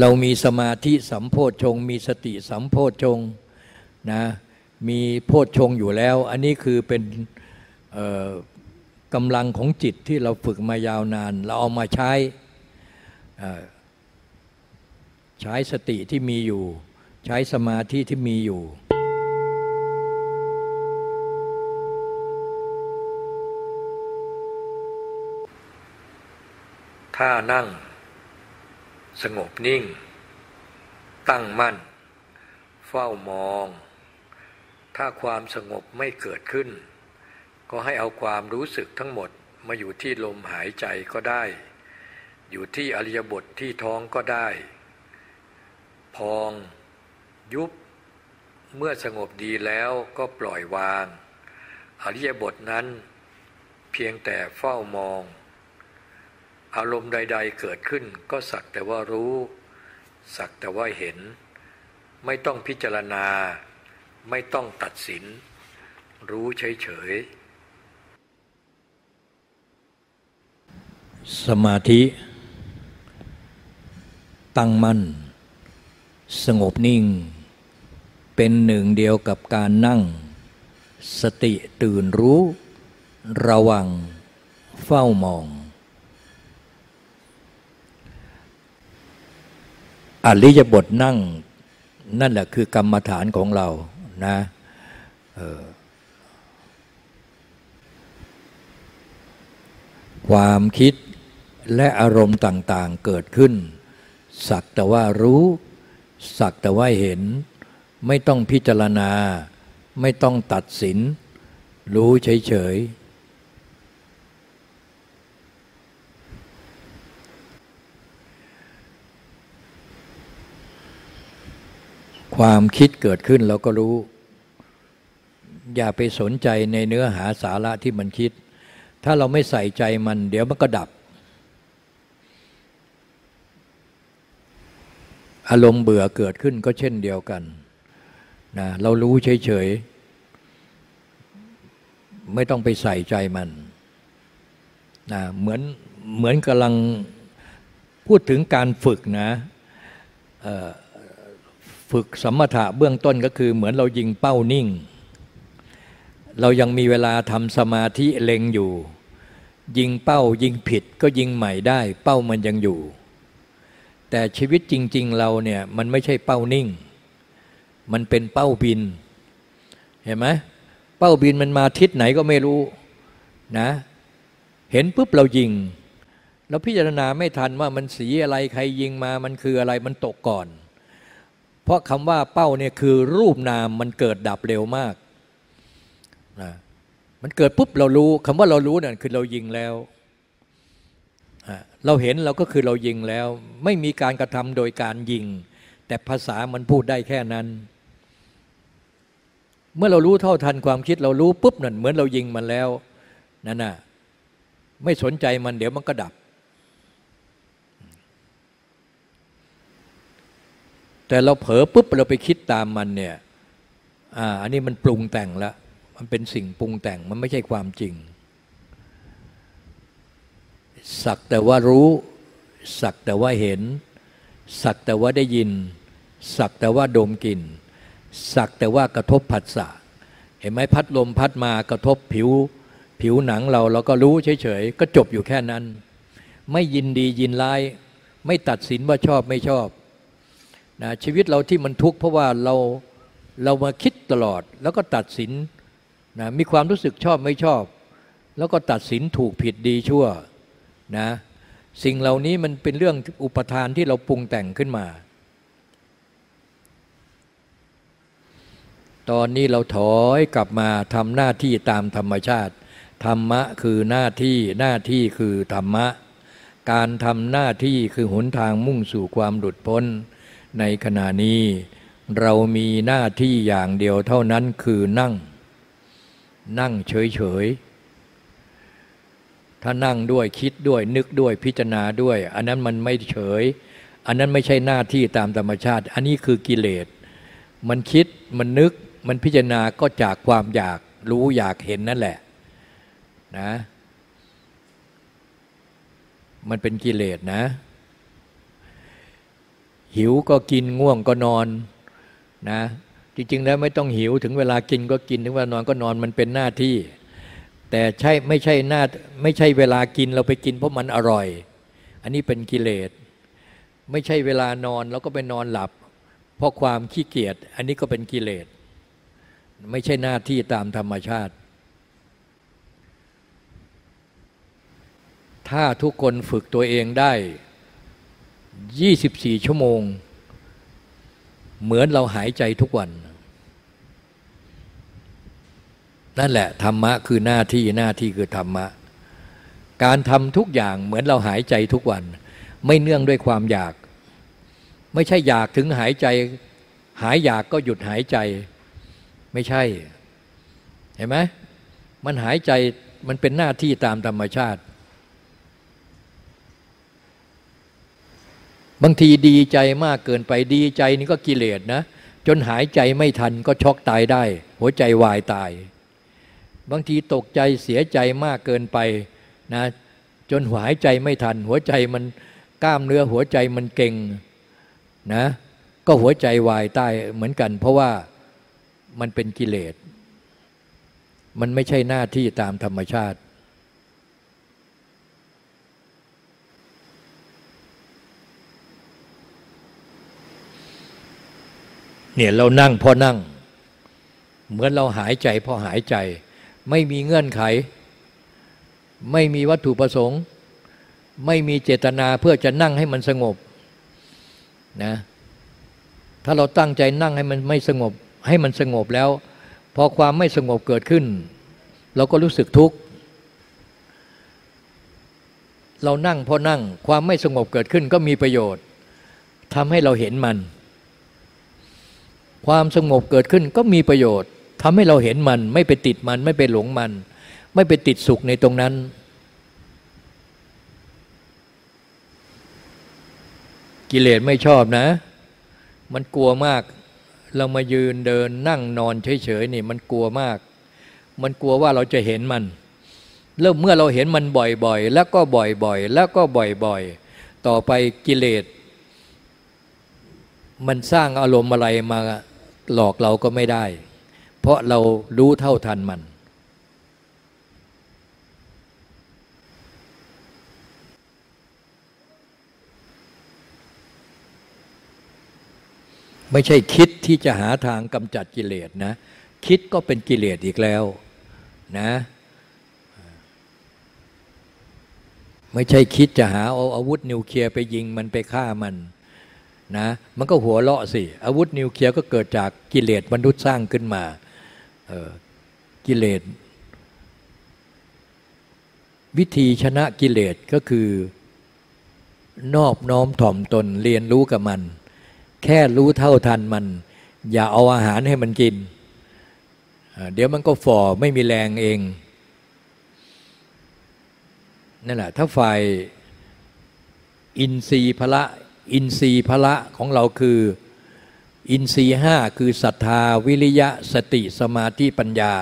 เรามีสมาธิสัมโพชง มีสติสัมโพชงนะมีโพชงอยู่แล้ว อันนี้คือเป็น กำลังของจิตที่เราฝึกมายาวนาน เราเอามาใช้ใช้สติที่มีอยู่ ใช้สมาธิที่มีอยู่ถ้านั่ง สงบนิ่ง ตั้งมั่น เฝ้ามอง ถ้าความสงบไม่เกิดขึ้น ก็ให้เอาความรู้สึกทั้งหมดมาอยู่ที่ลมหายใจก็ได้ อยู่ที่อริยบทที่ท้องก็ได้ พอง ยุบ เมื่อสงบดีแล้วก็ปล่อยวาง อริยบทนั้น เพียงแต่เฝ้ามอง อารมณ์ใด ๆเกิดขึ้นก็สักแต่ว่ารู้ สักแต่ว่าเห็น ไม่ต้องพิจารณา ไม่ต้องตัดสิน รู้เฉยๆ สมาธิ ตั้งมั่น สงบนิ่ง เป็นหนึ่งเดียวกับการนั่ง สติตื่นรู้ ระวัง เฝ้ามอง อริยบทนั่ง นั่นแหละคือกรรมฐานของเรานะความคิด และอารมณ์ต่างๆเกิดขึ้น สักแต่ว่ารู้ สักแต่ว่าเห็น ไม่ต้องพิจารณา ไม่ต้องตัดสิน รู้เฉยๆ ความคิดเกิดขึ้นเราก็รู้ อย่าไปสนใจในเนื้อหาสาระที่มันคิด ถ้าเราไม่ใส่ใจมัน เดี๋ยวมันก็ดับ อารมณ์เบื่อเกิดขึ้นก็เช่นเดียวกันนะเรารู้เฉยๆ ไม่ต้องไปใส่ใจมันนะเหมือนเหมือนกำลังพูดถึงการฝึกนะฝึกสมถะเบื้องต้นก็คือเหมือนเรายิงเป้านิ่ง เรายังมีเวลาทำสมาธิเล็งอยู่ ยิงเป้ายิงผิดก็ยิงใหม่ได้ เป้ามันยังอยู่ แต่ชีวิตจริง ๆ เราเนี่ยมันไม่ใช่เป้านิ่ง มันเป็นเป้าบิน เห็นไหมเป้าบินมันมาทิศไหนก็ไม่รู้นะ เห็นปุ๊บเรายิงเราพิจารณาไม่ทันว่ามันสีอะไรใครยิงมามันคืออะไรมันตกก่อน เพราะคำว่าเป้าเนี่ยคือรูปนามมันเกิดดับเร็วมากนะมันเกิดปุ๊บเรารู้คำว่าเรารู้เนี่ยคือเรายิงแล้ว เราเห็นเราก็คือเรายิงแล้ว ไม่มีการกระทำโดยการยิง แต่ภาษามันพูดได้แค่นั้น เมื่อเรารู้เท่าทันความคิดเรารู้ปุ๊บนั่นเหมือนเรายิงมันแล้วนั่นน่ะไม่สนใจมันเดี๋ยวมันก็ดับ แต่เราเผลอปุ๊บเราไปคิดตามมันเนี่ยอ่าอันนี้มันปรุงแต่งแล้วมันเป็นสิ่งปรุงแต่งมันไม่ใช่ความจริง สักแต่ว่ารู้ สักแต่ว่าเห็น สักแต่ว่าได้ยิน สักแต่ว่าดมกลิ่น สักแต่ว่ากระทบผัสสะเห็นไหมพัดลมพัดมากระทบผิว ผิวหนังเราเราก็รู้เฉยๆ ก็จบอยู่แค่นั้น ไม่ยินดียินร้าย ไม่ตัดสินว่าชอบไม่ชอบนะชีวิตเราที่มันทุกข์เพราะว่าเราเรามาคิดตลอดแล้วก็ตัดสินนะมีความรู้สึกชอบไม่ชอบ แล้วก็ตัดสินถูกผิดดีชั่ว นะสิ่งเหล่านี้มันเป็นเรื่องอุปทานที่เราปรุงแต่งขึ้นมา ตอนนี้เราถอยกลับมาทำหน้าที่ตามธรรมชาติ ธรรมะคือหน้าที่หน้าที่คือธรรมะ การทำหน้าที่คือหนทางมุ่งสู่ความหลุดพ้น ในขณะนี้เรามีหน้าที่อย่างเดียวเท่านั้นคือนั่ง นั่งเฉยๆ ถ้านั่งด้วยคิดด้วยนึกด้วยพิจารณาด้วย อันนั้นมันไม่เฉย อันนั้นไม่ใช่หน้าที่ตามธรรมชาติ อันนี้คือกิเลส มันคิดมันนึกมันพิจารณาก็จากความอยากรู้อยากเห็นนั่นแหละนะมันเป็นกิเลสนะ หิวก็กินง่วงก็นอนนะจริงๆแล้วไม่ต้องหิวถึงเวลากินก็กินถึงเวลานอนก็นอนมันเป็นหน้าที่ แต่ใช่ไม่ใช่หน้าไม่ใช่เวลากินเราไปกินเพราะมันอร่อย อันนี้เป็นกิเลส ไม่ใช่เวลานอนเราก็ไปนอนหลับ เพราะความขี้เกียจอันนี้ก็เป็นกิเลส ไม่ใช่หน้าที่ตามธรรมชาติ ถ้าทุกคนฝึกตัวเองได้ 24 ชั่วโมง เหมือนเราหายใจทุกวัน นั่นแหละธรรมะคือหน้าที่หน้าที่คือธรรมะ การทำทุกอย่างเหมือนเราหายใจทุกวัน ไม่เนื่องด้วยความอยาก ไม่ใช่อยากถึงหายใจ หายอยากก็หยุดหายใจ ไม่ใช่ เห็นไหมมันหายใจมันเป็นหน้าที่ตามธรรมชาติ บางทีดีใจมากเกินไปดีใจนี่ก็กิเลสนะ จนหายใจไม่ทันก็ช็อกตายได้ หัวใจวายตาย บางทีตกใจเสียใจมากเกินไปนะจนหายใจไม่ทัน หัวใจมันกล้ามเนื้อหัวใจมันเก่งนะก็หัวใจวายตายเหมือนกัน เพราะว่ามันเป็นกิเลส มันไม่ใช่หน้าที่ตามธรรมชาติ เนี่ยเรานั่งพอนั่ง เหมือนเราหายใจพอหายใจ ไม่มีเงื่อนไข ไม่มีวัตถุประสงค์ ไม่มีเจตนาเพื่อจะนั่งให้มันสงบนะถ้าเราตั้งใจนั่งให้มันไม่สงบ ให้มันสงบแล้ว พอความไม่สงบเกิดขึ้น เราก็รู้สึกทุกข์เรานั่งพอนั่งความไม่สงบเกิดขึ้นก็มีประโยชน์ทำให้เราเห็นมัน ความสงบเกิดขึ้นก็มีประโยชน์ ทำให้เราเห็นมัน ไม่ไปติดมัน ไม่ไปหลงมัน ไม่ไปติดสุขในตรงนั้น กิเลสไม่ชอบนะ มันกลัวมาก เรามายืนเดินนั่งนอนเฉยๆนี่มันกลัวมาก มันกลัวว่าเราจะเห็นมันเริ่มเมื่อเราเห็นมันบ่อยๆ แล้วก็บ่อยๆ แล้วก็บ่อยๆ ต่อไปกิเลส มันสร้างอารมณ์อะไรมาหลอกเราก็ไม่ได้ ราะเรารู้เท่าทันมัน ไม่ใช่คิดที่จะหาทางกำจัดกิเลสนะ คิดก็เป็นกิเลสอีกแล้วนะไม่ใช่คิดจะหาเอาอาวุธนิวเคลียร์ไปยิงมันไปฆ่ามันนะมันก็หัวเลาะสิ อาวุธนิวเคลียร์ก็เกิดจากกิเลสมนุษย์สร้างขึ้นมา กิเลส วิธีชนะกิเลสก็คือนอบน้อมถ่อมตนเรียนรู้กับมัน แค่รู้เท่าทันมัน อย่าเอาอาหารให้มันกิน เดี๋ยวมันก็ฝ่อไม่มีแรงเองนั่นแหละถ้าฝ่ายอินทรีย์พละอินทรีย์พละของเราคือ อินทรีห้าคือศรัทธาวิริยะสติสมาธิปัญญา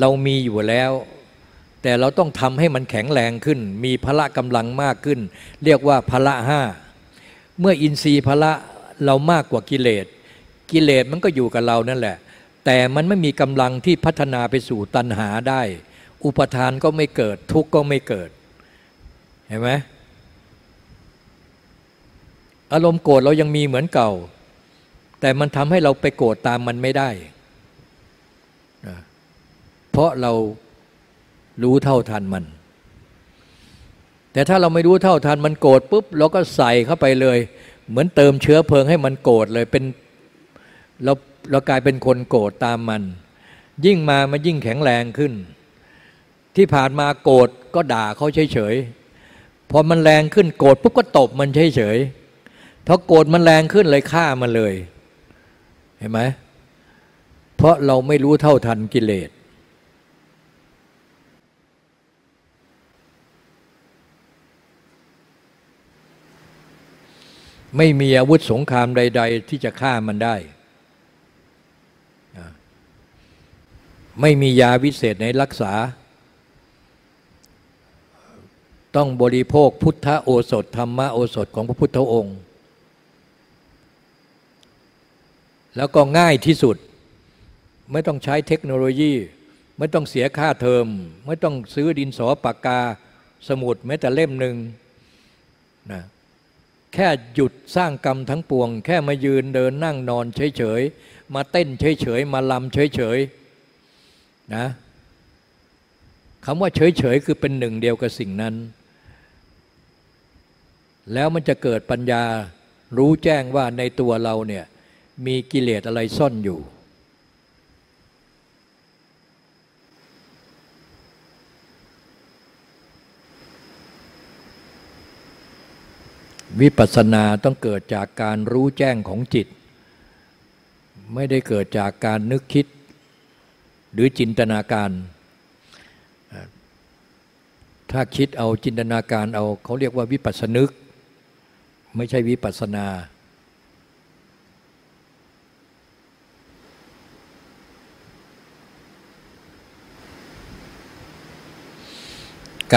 เรามีอยู่แล้ว แต่เราต้องทำให้มันแข็งแรงขึ้น มีพละกำลังมากขึ้น เรียกว่าพละห้าเมื่ออินทรีย์พละเรามากกว่ากิเลส กิเลสมันก็อยู่กับเรานั่นแหละ แต่มันไม่มีกำลังที่พัฒนาไปสู่ตัณหาได้ อุปทานก็ไม่เกิดทุกข์ก็ไม่เกิด เห็นไหมอารมณ์โกรธเรายังมีเหมือนเก่า แต่มันทำให้เราไปโกรธตามมันไม่ได้เพราะเรารู้เท่าทันมัน แต่ถ้าเราไม่รู้เท่าทันมันโกรธปุ๊บเราก็ใส่เข้าไปเลย เหมือนเติมเชื้อเพลิงให้มันโกรธเลยเป็นเราเรากลายเป็นคนโกรธตามมัน ยิ่งมามันยิ่งแข็งแรงขึ้น ที่ผ่านมาโกรธก็ด่าเขาเฉยพอมันแรงขึ้นโกรธปุ๊บก็ตบมันเฉยๆพอโกรธมันแรงขึ้นเลยฆ่ามันเลย เห็นไหมเพราะเราไม่รู้เท่าทันกิเลส ไม่มีอาวุธสงครามใด ๆ ที่จะฆ่ามันได้ ไม่มียาวิเศษในรักษา ต้องบริโภคพุทธโอสถธรรมโอสถของพระพุทธองค์ แล้วก็ง่ายที่สุด ไม่ต้องใช้เทคโนโลยี ไม่ต้องเสียค่าเทอม ไม่ต้องซื้อดินสอปากกา สมุดแม้แต่เล่มหนึ่งนะแค่หยุดสร้างกรรมทั้งปวง แค่มายืนเดินนั่งนอนเฉยๆ มาเต้นเฉยๆ มาลำเฉยๆนะคำว่าเฉยๆ คือเป็นหนึ่งเดียวกับสิ่งนั้น แล้วมันจะเกิดปัญญารู้แจ้งว่าในตัวเราเนี่ย มีกิเลสอะไรซ่อนอยู่ วิปัสสนาต้องเกิดจากการรู้แจ้งของจิต ไม่ได้เกิดจากการนึกคิด หรือจินตนาการ ถ้าคิดเอาจินตนาการเอาเขาเรียกว่าวิปัสสนึก ไม่ใช่วิปัสนา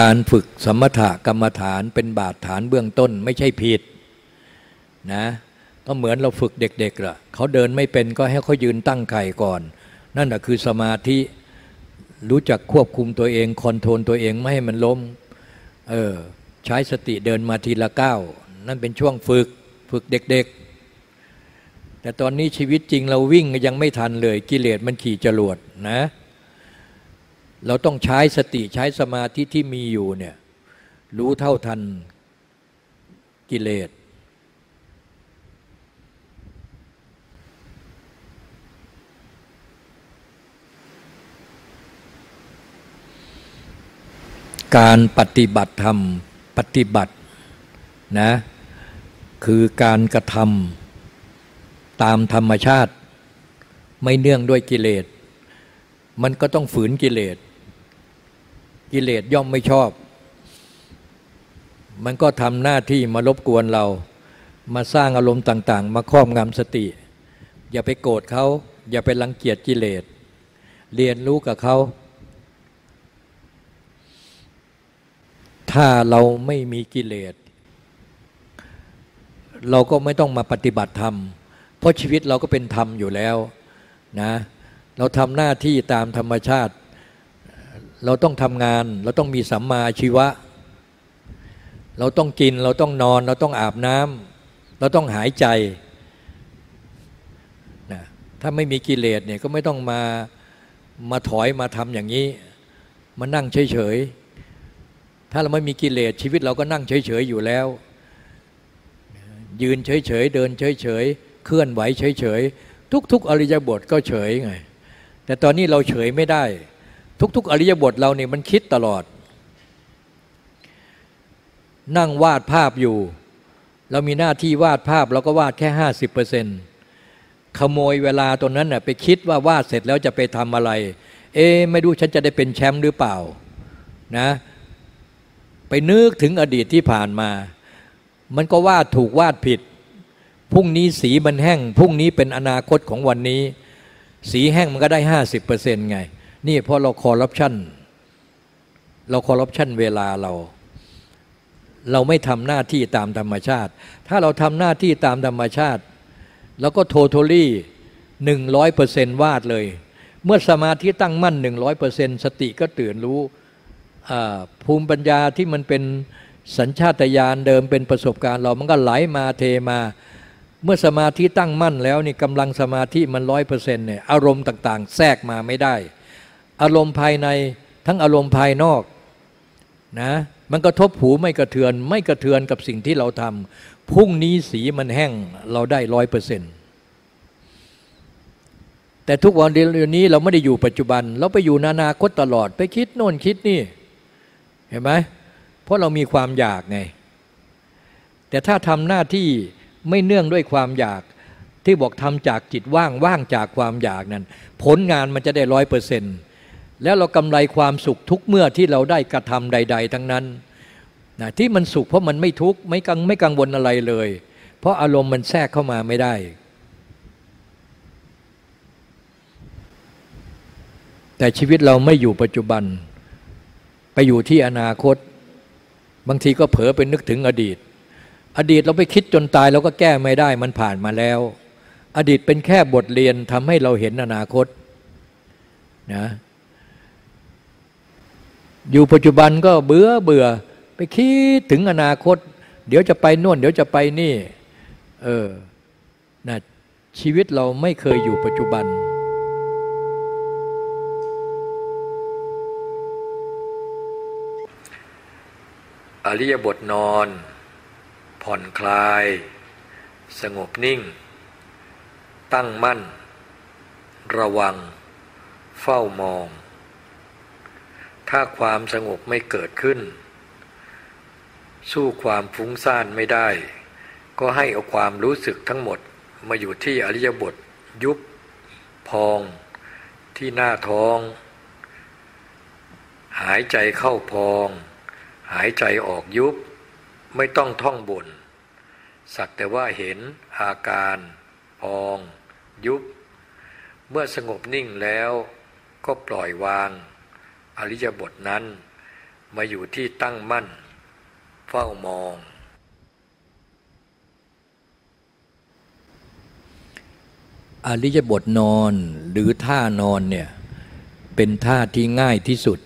การฝึกสมถะกรรมฐานเป็นบาดฐานเบื้องต้นไม่ใช่ผิดนะก็เหมือนเราฝึกเด็กๆล่ะเขาเดินไม่เป็นก็ให้เขายืนตั้งไข่ก่อน นั่นแหะคือสมาธิรู้จักควบคุมตัวเองคอนโทรลตัวเองไม่ให้มันล้มเออใช้สติเดินมาทีละก้าวนั่นเป็นช่วงฝึกฝึกเด็กๆ แต่ตอนนี้ชีวิตจริงเราวิ่งยังไม่ทันเลยกิเลสมันขี่จรวดนะ เราต้องใช้สติใช้สมาธิที่มีอยู่เนี่ยรู้เท่าทันกิเลส การปฏิบัติธรรมปฏิบัตินะคือการกระทำตามธรรมชาติ ไม่เนื่องด้วยกิเลส มันก็ต้องฝืนกิเลส กิเลสย่อมไม่ชอบ มันก็ทำหน้าที่มารบกวนเรา มาสร้างอารมณ์ต่างๆ มาครอบงำสติ อย่าไปโกรธเขาอย่าไปรังเกียจกิเลส เรียนรู้กับเขา ถ้าเราไม่มีกิเลส เราก็ไม่ต้องมาปฏิบัติธรรม เพราะชีวิตเราก็เป็นธรรมอยู่แล้วนะ เราทำหน้าที่ตามธรรมชาติ เราต้องทำงาน เราต้องมีสัมมาชีวะ เราต้องกิน เราต้องนอน เราต้องอาบน้ำเราต้องหายใจนะถ้าไม่มีกิเลสเนี่ยก็ไม่ต้องมามาถอยมาทำอย่างนี้ มานั่งเฉยๆ ถ้าเราไม่มีกิเลสชีวิตเราก็นั่งเฉยๆอยู่แล้ว ยืนเฉยๆ เดินเฉยๆ เคลื่อนไหวเฉยๆ ทุกๆ อริยบทก็เฉยไง แต่ตอนนี้เราเฉยไม่ได้ ทุก ๆ อริยบทเราเนี่ยมันคิดตลอด นั่งวาดภาพอยู่ เรามีหน้าที่วาดภาพเราก็วาดแค่ห้าสิบเปอร์เซ็นต์ขโมยเวลาตรงนั้นน่ะไปคิดว่าวาดเสร็จแล้วจะไปทำอะไร เอ๊ไม่รู้ฉันจะได้เป็นแชมป์หรือเปล่านะไปนึกถึงอดีตที่ผ่านมา มันก็วาดถูกวาดผิดพรุ่งนี้สีมันแห้งพรุ่งนี้เป็นอนาคตของวันนี้ สีแห้งมันก็ได้ห้าสิบเปอร์เซ็นต์ไง นี่เพราะเราคอร์รัปชันเราคอร์รัปชันเวลาเรา เราไม่ทำหน้าที่ตามธรรมชาติ ถ้าเราทำหน้าที่ตามธรรมชาติ แล้วก็ totally หนึ่งร้อยเปอร์เซนต์วาดเลย เมื่อสมาธิตั้งมั่นหนึ่งร้อยเปอร์เซนต์สติก็ตื่นรู้ภูมิปัญญาที่มันเป็นสัญชาตญาณเดิมเป็นประสบการณ์เรามันก็ไหลมาเทมา เมื่อสมาธิตั้งมั่นแล้วนี่กำลังสมาธิมันร้อยเปอร์เซ็นต์เนี่ยอารมณ์ต่าง ๆ แทรกมาไม่ได้ อารมณ์ภายในทั้งอารมณ์ภายนอกนะมันกระทบหูไม่กระเทือน ไม่กระเทือนกับสิ่งที่เราทำพรุ่งนี้สีมันแห้งเราได้ร้อยเปอร์เซ็นต์แต่ทุกวันเดียวนี้เราไม่ได้อยู่ปัจจุบัน เราไปอยู่นานาคตตลอดไปคิดโน่นคิดนี่ เห็นไหมเพราะเรามีความอยากไง แต่ถ้าทำหน้าที่ไม่เนื่องด้วยความอยากที่บอกทำจากจิตว่างว่างจากความอยากนั้น ผลงานมันจะได้ร้อยเปอร์เซ็นต์ แล้วเรากำไรความสุขทุกเมื่อที่เราได้กระทำใด ๆ ทั้งนั้นนะที่มันสุขเพราะมันไม่ทุกข์ไม่กังไม่กังวลอะไรเลย เพราะอารมณ์มันแทรกเข้ามาไม่ได้ แต่ชีวิตเราไม่อยู่ปัจจุบัน ไปอยู่ที่อนาคต บางทีก็เผลอไปนึกถึงอดีต อดีตเราไปคิดจนตายเราก็แก้ไม่ได้มันผ่านมาแล้ว อดีตเป็นแค่บทเรียนทำให้เราเห็นอนาคตนะ อยู่ปัจจุบันก็เบื่อเบื่อ ไปคิดถึงอนาคต เดี๋ยวจะไปน่นเดี๋ยวจะไปนี่ เออนะชีวิตเราไม่เคยอยู่ปัจจุบัน อริยบทนอน ผ่อนคลาย สงบนิ่ง ตั้งมั่น ระวัง เฝ้ามอง ถ้าความสงบไม่เกิดขึ้น สู้ความฟุ้งซ่านไม่ได้ ก็ให้เอาความรู้สึกทั้งหมดมาอยู่ที่อริยบท ยุบ พอง ที่หน้าท้อง หายใจเข้าพอง หายใจออกยุบ ไม่ต้องท่องบน สักแต่ว่าเห็นอาการพอง ยุบ เมื่อสงบนิ่งแล้วก็ปล่อยวาง อริยบทนั้น มาอยู่ที่ตั้งมั่น เฝ้ามอง อริยบทนอนหรือท่านอนเนี่ยเป็นท่าที่ง่ายที่สุด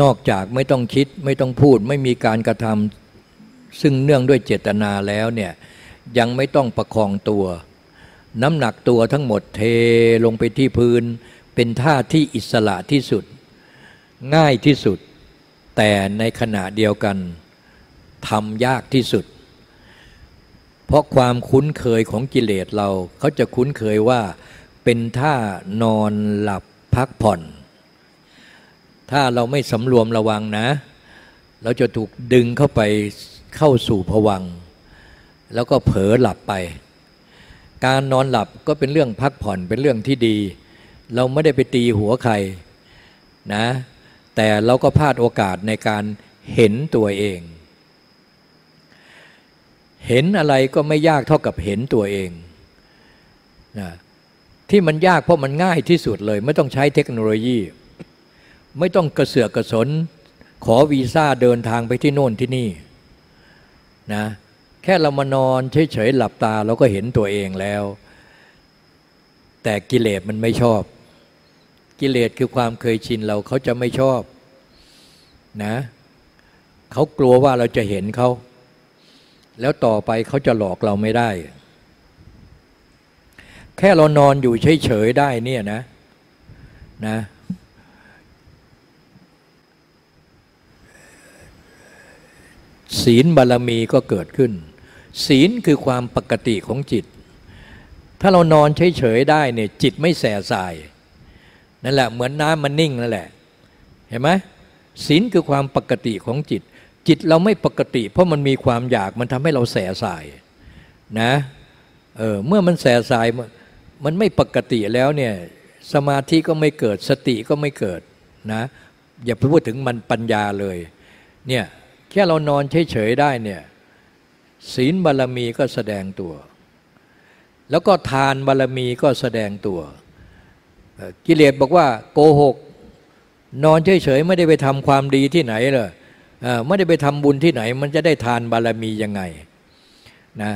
นอกจากไม่ต้องคิดไม่ต้องพูดไม่มีการกระทำซึ่งเนื่องด้วยเจตนาแล้วเนี่ยยังไม่ต้องประคองตัว น้ำหนักตัวทั้งหมดเทลงไปที่พื้น เป็นท่าที่อิสระที่สุด ง่ายที่สุด แต่ในขณะเดียวกันทำยากที่สุด เพราะความคุ้นเคยของกิเลสเราเขาจะคุ้นเคยว่าเป็นท่านอนหลับพักผ่อน ถ้าเราไม่สำรวมระวังนะ เราจะถูกดึงเข้าไปเข้าสู่ผวัง แล้วก็เผลอหลับไป การนอนหลับก็เป็นเรื่องพักผ่อนเป็นเรื่องที่ดี เราไม่ได้ไปตีหัวใครนะ แต่เราก็พลาดโอกาสในการเห็นตัวเอง เห็นอะไรก็ไม่ยากเท่ากับเห็นตัวเองนะที่มันยากเพราะมันง่ายที่สุดเลย ไม่ต้องใช้เทคโนโลยี ไม่ต้องกระเสือกกระสน ขอวีซ่าเดินทางไปที่โน่นที่นี่นะแค่เรามานอนเฉยๆหลับตาเราก็เห็นตัวเองแล้ว แต่กิเลสมันไม่ชอบ กิเลสคือความเคยชินเราเขาจะไม่ชอบนะเขากลัวว่าเราจะเห็นเขา แล้วต่อไปเขาจะหลอกเราไม่ได้ แค่เรานอนอยู่เฉยๆได้เนี่ยนะนะศีลบารรมีก็เกิดขึ้น ศีลคือความปกติของจิต ถ้าเรานอนเฉยๆได้เนี่ยจิตไม่แสสาย นั่นแหละเหมือนน้ำมันนิ่งนั่นแหละ เห็นไหมศีลคือความปกติของจิต จิตเราไม่ปกติ เพราะมันมีความอยากมันทำให้เราแสสายนะเออเมื่อมันแสสายมันไม่ปกติแล้วเนี่ยสมาธิก็ไม่เกิดสติก็ไม่เกิดนะอย่าไปพูดถึงมันปัญญาเลยเนี่ยแค่เรานอนเฉยๆได้เนี่ยศีลบารรมีก็แสดงตัว แล้วก็ทานบารรมีก็แสดงตัว กิเลสบอกว่าโกหก นอนเฉยๆไม่ได้ไปทำความดีที่ไหนเลยไม่ได้ไปทำบุญที่ไหน มันจะได้ทานบารมียังไงนะ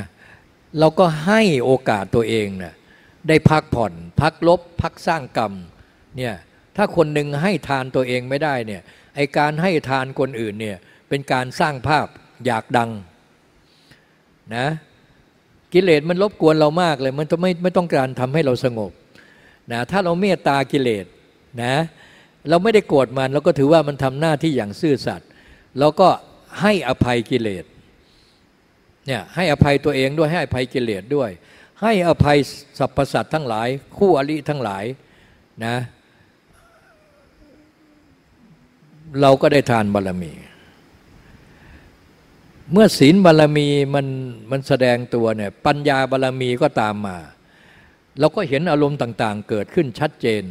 เราก็ให้โอกาสตัวเองนะได้พักผ่อน พักลบ พักสร้างกรรมเนี่ยถ้าคนหนึ่งให้ทานตัวเองไม่ได้เนี่ยไอการให้ทานคนอื่นเนี่ยเป็นการสร้างภาพอยากดังนะกิเลสมันรบกวนเรามากเลย มันไม่ไม่ต้องการทำให้เราสงบ นะถ้าเราเมตตากิเลสนะเราไม่ได้โกรธมันเราก็ถือว่ามันทำหน้าที่อย่างซื่อสัตย์เราก็ให้อภัยกิเลสเนี่ยให้อภัยตัวเองด้วยให้อภัยกิเลสด้วย ให้อภัยสรรพสัตว์ทั้งหลาย คู่อริทั้งหลายนะเราก็ได้ทานบารรมี เมื่อศีลบารรมีมันมันแสดงตัวเนี่ยปัญญาบารรมีก็ตามมา เราก็เห็นอารมณ์ต่าง ๆ เกิดขึ้นชัดเจน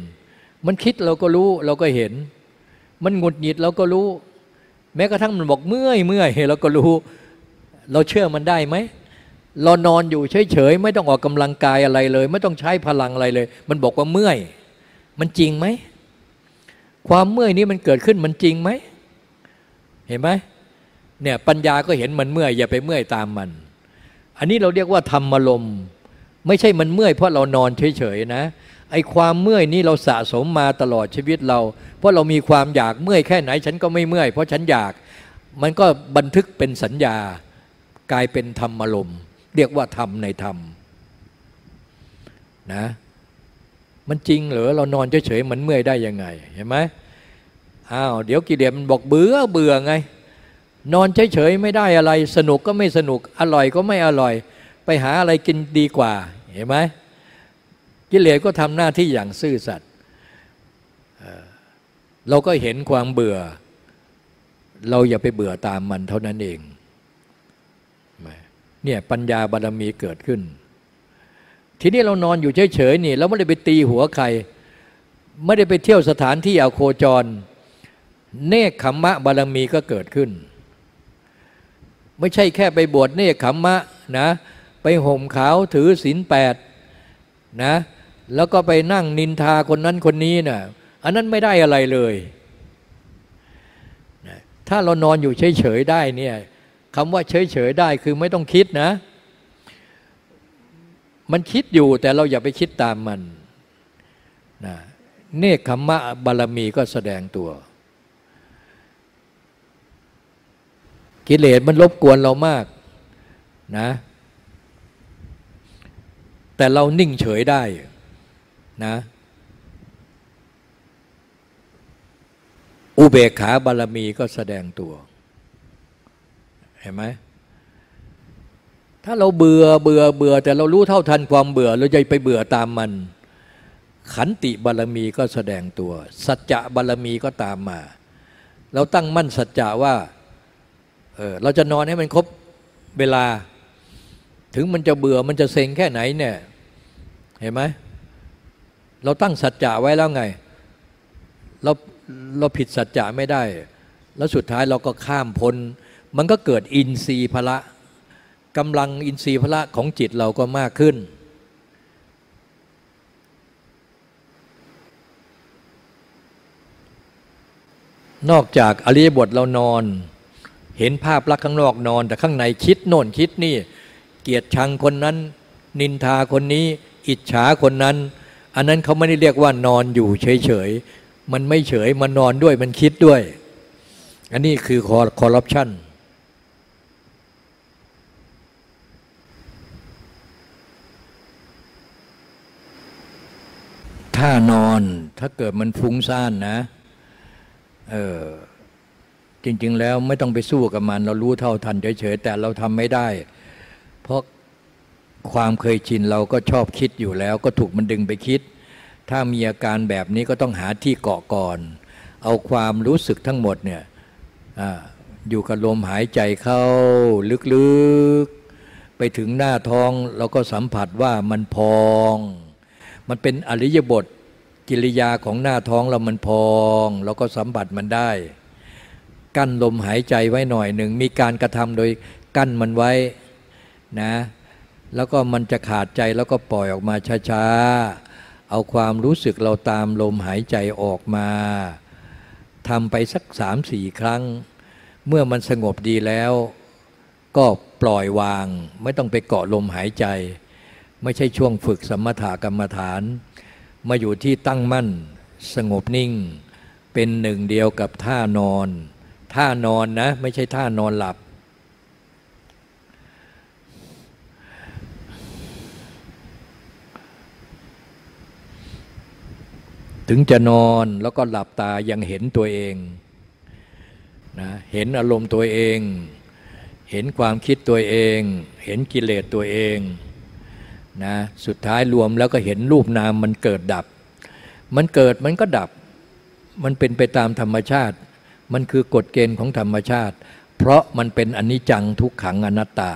มันคิดเราก็รู้เราก็เห็น มันหงุดหงิดเราก็รู้ แม้กระทั่งมันบอกเมื่อยเมื่อยเราก็รู้ เราเชื่อมันได้ไหมเรานอนอยู่เฉยๆไม่ต้องออกกำลังกายอะไรเลย ไม่ต้องใช้พลังอะไรเลย มันบอกว่าเมื่อย มันจริงไหมความเมื่อยนี้มันเกิดขึ้นมันจริงไหมเห็นไหมเนี่ยปัญญาก็เห็นมันเมื่อยอย่าไปเมื่อยตามมัน อันนี้เราเรียกว่าธรรมลม ไม่ใช่มันเมื่อยเพราะเรานอนเฉยๆนะไอ้ความเมื่อยนี้เราสะสมมาตลอดชีวิตเรา เพราะเรามีความอยากเมื่อยแค่ไหนฉันก็ไม่เมื่อย เพราะฉันอยากมันก็บันทึกเป็นสัญญากลายเป็นธรรมลมเรียกว่าธรรมในธรรมนะมันจริงเหรอเรานอนเฉยๆมันเมื่อยได้ยังไงเห็นไหมอ้าวเดี๋ยวกิเลสมันบอกเบื่อเบื่อไง นอนเฉยๆไม่ได้อะไร สนุกก็ไม่สนุกอร่อยก็ไม่อร่อย ไปหาอะไรกินดีกว่า เห็นไหมกิเลสก็ทำหน้าที่อย่างซื่อสัตย์เราก็เห็นความเบื่อ เราอย่าไปเบื่อตามมันเท่านั้นเองเนี่ยปัญญาบารมีเกิดขึ้น ทีนี้เรานอนอยู่เฉยๆนี่เราไม่ได้ไปตีหัวใคร ไม่ได้ไปเที่ยวสถานที่อาโคจร เนคขมมะบารมีก็เกิดขึ้น ไม่ใช่แค่ไปบวชเนคขมมะนะ ไปห่มขาวถือศีลแปดนะแล้วก็ไปนั่งนินทาคนนั้นคนนี้นะ่ะอันนั้นไม่ได้อะไรเลยถ้าเรานอนอยู่เฉยๆได้เนี่ยคำว่าเฉยๆได้คือไม่ต้องคิดนะ มันคิดอยู่แต่เราอย่าไปคิดตามมันนะเนคขมมะบารมีก็แสดงตัว กิเลสมันรบกวนเรามากนะ แต่เรานิ่งเฉยได้นะออุเบกขาบารมีก็แสดงตัว เห็นไหมถ้าเราเบื่อเบื่อเบื่อ แต่เรารู้เท่าทันความเบื่อ เราจะไปเบื่อตามมัน ขันติบารมีก็แสดงตัว สัจจะบารมีก็ตามมา เราตั้งมั่นสัจจะว่าเออเราจะนอนให้มันครบเวลา ถึงมันจะเบื่อมันจะเซ็งแค่ไหนเนี่ย เห็นไหมเราตั้งสัจจะไว้แล้วไง เราเราผิดสัจจะไม่ได้ แล้วสุดท้ายเราก็ข้ามพ้น มันก็เกิดอินทรีย์พละกำลังอินทรีย์พละของจิตเราก็มากขึ้น นอกจากอริยบทเรานอน เห็นภาพลักษณ์ข้างนอกนอน แต่ข้างในคิดโน่นคิดนี่ เกียรติชังคนนั้น นินทาคนนี้ อิจฉาคนนั้น อันนั้นเขาไม่ได้เรียกว่านอนอยู่เฉยๆ มันไม่เฉย มันนอนด้วยมันคิดด้วย อันนี้คือคอร์รัปชันท่านอนถ้าเกิดมันฟุ้งซ่านนะ เออจริง ๆ แล้วไม่ต้องไปสู้กับมัน เรารู้เท่าทันเฉยๆแต่เราทำไม่ได้ เพราะ ความเคยชินเราก็ชอบคิดอยู่แล้ว ก็ถูกมันดึงไปคิด ถ้ามีอาการแบบนี้ก็ต้องหาที่เกาะก่อน เอาความรู้สึกทั้งหมดเนี่ยออยู่กับลมหายใจเข้าลึกๆ ไปถึงหน้าท้องเราก็สัมผัสว่ามันพอง มันเป็นอริยบทกิริยาของหน้าท้องเรามันพองเราก็สัมผัสมันได้ กั้นลมหายใจไว้หน่อยหนึ่งมีการกระทำโดยกั้นมันไว้นะ แล้วก็มันจะขาดใจแล้วก็ปล่อยออกมาช้าๆ เอาความรู้สึกเราตามลมหายใจออกมาทำไปสักสามสี่ครั้ง เมื่อมันสงบดีแล้ว ก็ปล่อยวาง ไม่ต้องไปเกาะลมหายใจ ไม่ใช่ช่วงฝึกสมถกรรมฐาน มาอยู่ที่ตั้งมั่น สงบนิ่ง เป็นหนึ่งเดียวกับท่านอน ท่านอนนะ ไม่ใช่ท่านอนหลับ ถึงจะนอนแล้วก็หลับตายังเห็นตัวเองนะเห็นอารมณ์ตัวเอง เห็นความคิดตัวเอง เห็นกิเลสตัวเองนะสุดท้ายรวมแล้วก็เห็นรูปนามมันเกิดดับ มันเกิดมันก็ดับ มันเป็นไปตามธรรมชาติ มันคือกฎเกณฑ์ของธรรมชาติ เพราะมันเป็นอนิจจังทุกขังอนัตตา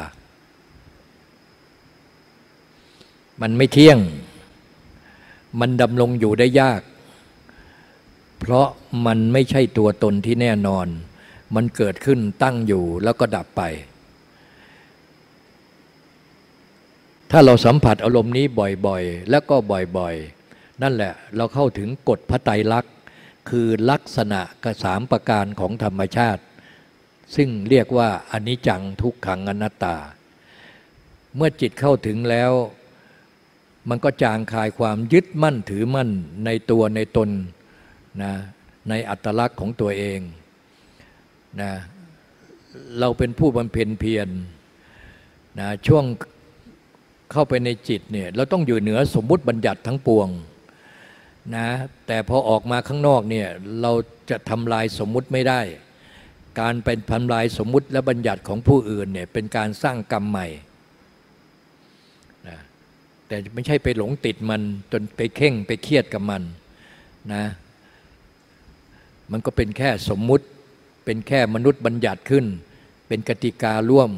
มันไม่เที่ยง มันดำรงอยู่ได้ยาก เพราะมันไม่ใช่ตัวตนที่แน่นอน มันเกิดขึ้นตั้งอยู่แล้วก็ดับไป ถ้าเราสัมผัสอารมณ์นี้บ่อยๆ แล้วก็บ่อยๆ นั่นแหละเราเข้าถึงกฎพระไตรลักษณ์คือลักษณะกสามประการของธรรมชาติ ซึ่งเรียกว่าอนิจจังทุกขังอนัตตา เมื่อจิตเข้าถึงแล้วมันก็จางคายความยึดมั่นถือมั่นในตัวในตน นะในอัตลักษณ์ของตัวเองนะเราเป็นผู้บำเพ็ญเพียรนะช่วงเข้าไปในจิตเนี่ยเราต้องอยู่เหนือสมมุติบัญญัติทั้งปวงนะแต่พอออกมาข้างนอกเนี่ยเราจะทำลายสมมุติไม่ได้ การเป็นทำลายสมมุติและบัญญัติของผู้อื่นเนี่ยเป็นการสร้างกรรมใหม่นะแต่ไม่ใช่ไปหลงติดมันจนไปเข่งไปเครียดกับมันนะ มันก็เป็นแค่สมมุติ เป็นแค่มนุษย์บัญญัติขึ้น เป็นกติการ่วม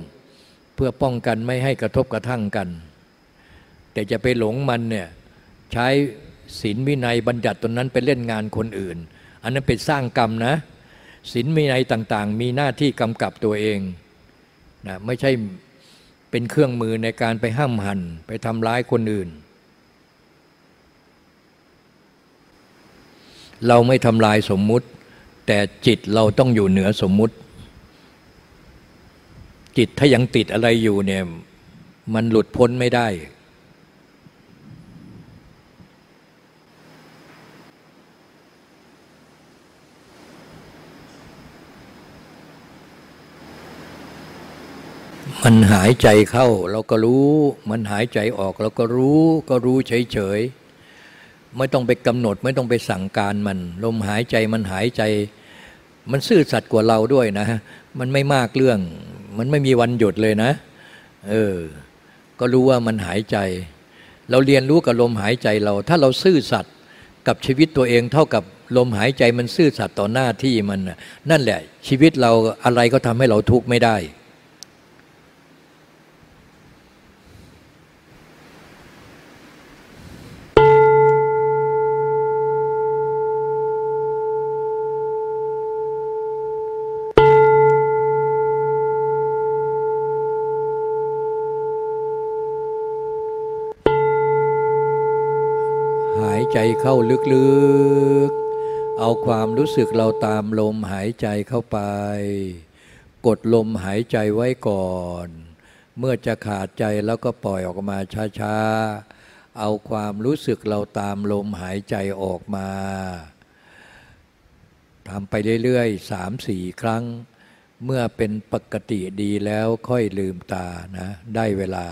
เพื่อป้องกันไม่ให้กระทบกระทั่งกัน แต่จะไปหลงมันเนี่ยใช้ศีลวินัยบัญญัติตนนั้นไปเล่นงานคนอื่น อันนั้นเป็นสร้างกรรมนะศีลวินัยต่างๆ มีหน้าที่กำกับตัวเองนะไม่ใช่เป็นเครื่องมือในการไปห้ามหันไปทำร้ายคนอื่น เราไม่ทำลายสมมุติ แต่จิตเราต้องอยู่เหนือสมมุติ จิตถ้ายังติดอะไรอยู่เนี่ยมันหลุดพ้นไม่ได้ มันหายใจเข้าเราก็รู้ มันหายใจออกเราก็รู้ ก็รู้เฉยๆ ไม่ต้องไปกำหนด ไม่ต้องไปสั่งการมัน ลมหายใจมันหายใจ มันซื่อสัตย์กว่าเราด้วยนะ มันไม่มากเรื่อง มันไม่มีวันหยุดเลยนะ เออ ก็รู้ว่ามันหายใจ เราเรียนรู้กับลมหายใจเรา ถ้าเราซื่อสัตย์กับชีวิตตัวเองเท่ากับลมหายใจมันซื่อสัตย์ต่อหน้าที่มันนั่นแหละ ชีวิตเราอะไรก็ทำให้เราทุกข์ไม่ได้ หาย ใจเข้าลึกๆ เอาความรู้สึกเราตามลมหายใจเข้าไป กดลมหายใจไว้ก่อน เมื่อจะขาดใจแล้วก็ปล่อยออกมาช้าๆ เอาความรู้สึกเราตามลมหายใจออกมาทำไปเรื่อยๆสามสี่ครั้ง เมื่อเป็นปกติดีแล้วค่อยลืมตานะ ได้เวลา